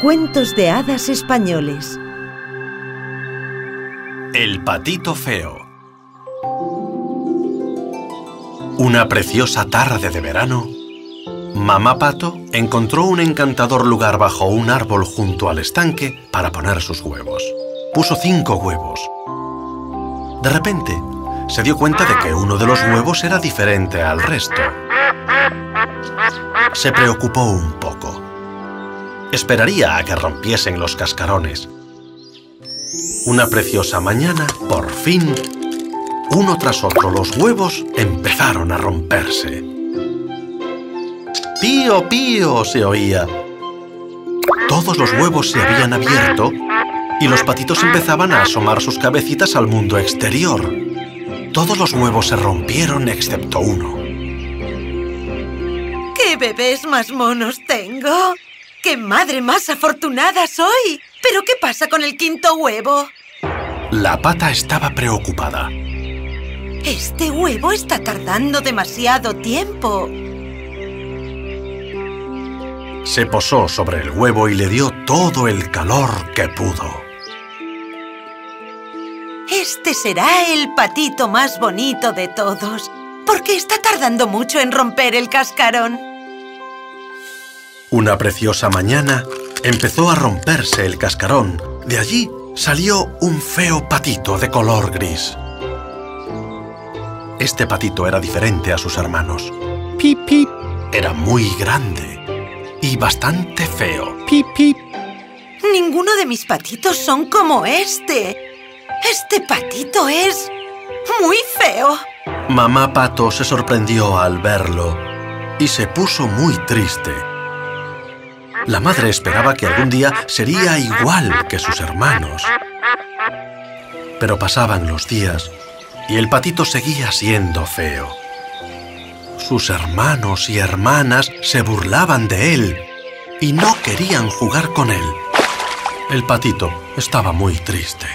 Cuentos de hadas españoles. El patito feo. Una preciosa tarde de verano, Mamá Pato encontró un encantador lugar bajo un árbol junto al estanque para poner sus huevos. Puso cinco huevos. De repente, se dio cuenta de que uno de los huevos era diferente al resto. Se preocupó un poco. Esperaría a que rompiesen los cascarones. Una preciosa mañana, por fin, uno tras otro los huevos empezaron a romperse. ¡Pío, pío! se oía. Todos los huevos se habían abierto y los patitos empezaban a asomar sus cabecitas al mundo exterior. Todos los huevos se rompieron excepto uno. ¡Qué bebés más monos tengo! ¡Qué madre más afortunada soy! ¿Pero qué pasa con el quinto huevo? La pata estaba preocupada. Este huevo está tardando demasiado tiempo. Se posó sobre el huevo y le dio todo el calor que pudo. Este será el patito más bonito de todos, porque está tardando mucho en romper el cascarón. Una preciosa mañana empezó a romperse el cascarón. De allí salió un feo patito de color gris. Este patito era diferente a sus hermanos. Pip, pip, Era muy grande y bastante feo. pip, pip. Ninguno de mis patitos son como este. Este patito es muy feo. Mamá Pato se sorprendió al verlo y se puso muy triste. La madre esperaba que algún día sería igual que sus hermanos. Pero pasaban los días y el patito seguía siendo feo. Sus hermanos y hermanas se burlaban de él y no querían jugar con él. El patito estaba muy triste.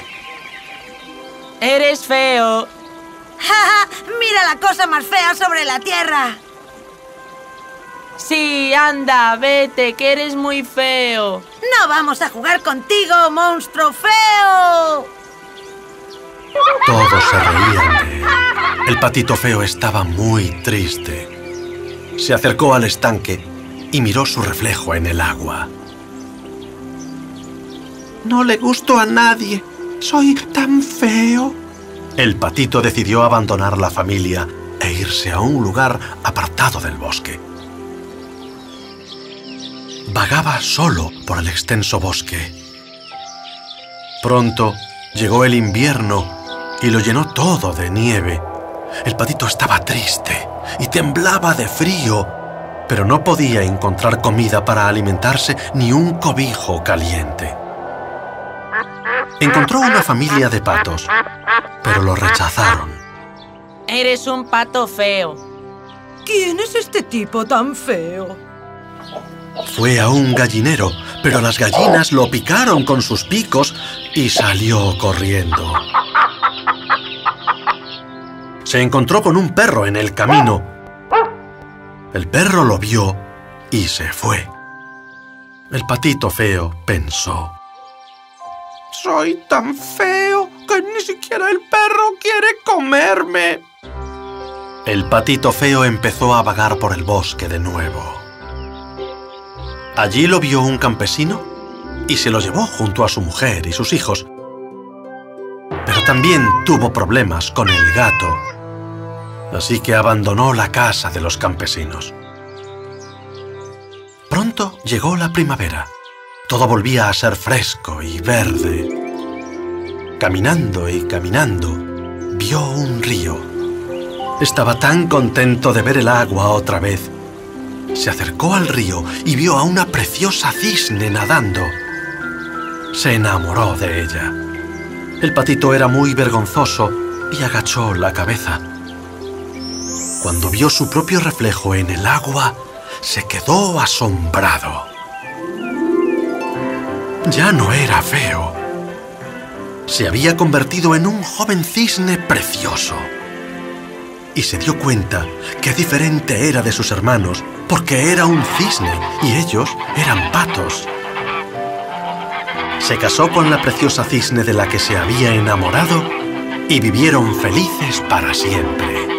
Eres feo. ¡Ja, Mira la cosa más fea sobre la tierra. Sí, anda, vete, que eres muy feo. No vamos a jugar contigo, monstruo feo. Todos se reían de él. El patito feo estaba muy triste. Se acercó al estanque y miró su reflejo en el agua. No le gusto a nadie. Soy tan feo. El patito decidió abandonar la familia e irse a un lugar apartado del bosque. Vagaba solo por el extenso bosque. Pronto llegó el invierno y lo llenó todo de nieve. El patito estaba triste y temblaba de frío, pero no podía encontrar comida para alimentarse ni un cobijo caliente. Encontró una familia de patos, pero lo rechazaron. Eres un pato feo. ¿Quién es este tipo tan feo? Fue a un gallinero, pero las gallinas lo picaron con sus picos y salió corriendo. Se encontró con un perro en el camino. El perro lo vio y se fue. El patito feo pensó. Soy tan feo que ni siquiera el perro quiere comerme. El patito feo empezó a vagar por el bosque de nuevo. Allí lo vio un campesino y se lo llevó junto a su mujer y sus hijos. Pero también tuvo problemas con el gato, así que abandonó la casa de los campesinos. Pronto llegó la primavera. Todo volvía a ser fresco y verde. Caminando y caminando, vio un río. Estaba tan contento de ver el agua otra vez. Se acercó al río y vio a una preciosa cisne nadando. Se enamoró de ella. El patito era muy vergonzoso y agachó la cabeza. Cuando vio su propio reflejo en el agua, se quedó asombrado. Ya no era feo. Se había convertido en un joven cisne precioso. Y se dio cuenta que diferente era de sus hermanos porque era un cisne y ellos eran patos. se casó con la preciosa cisne de la que se había enamorado y vivieron felices para siempre.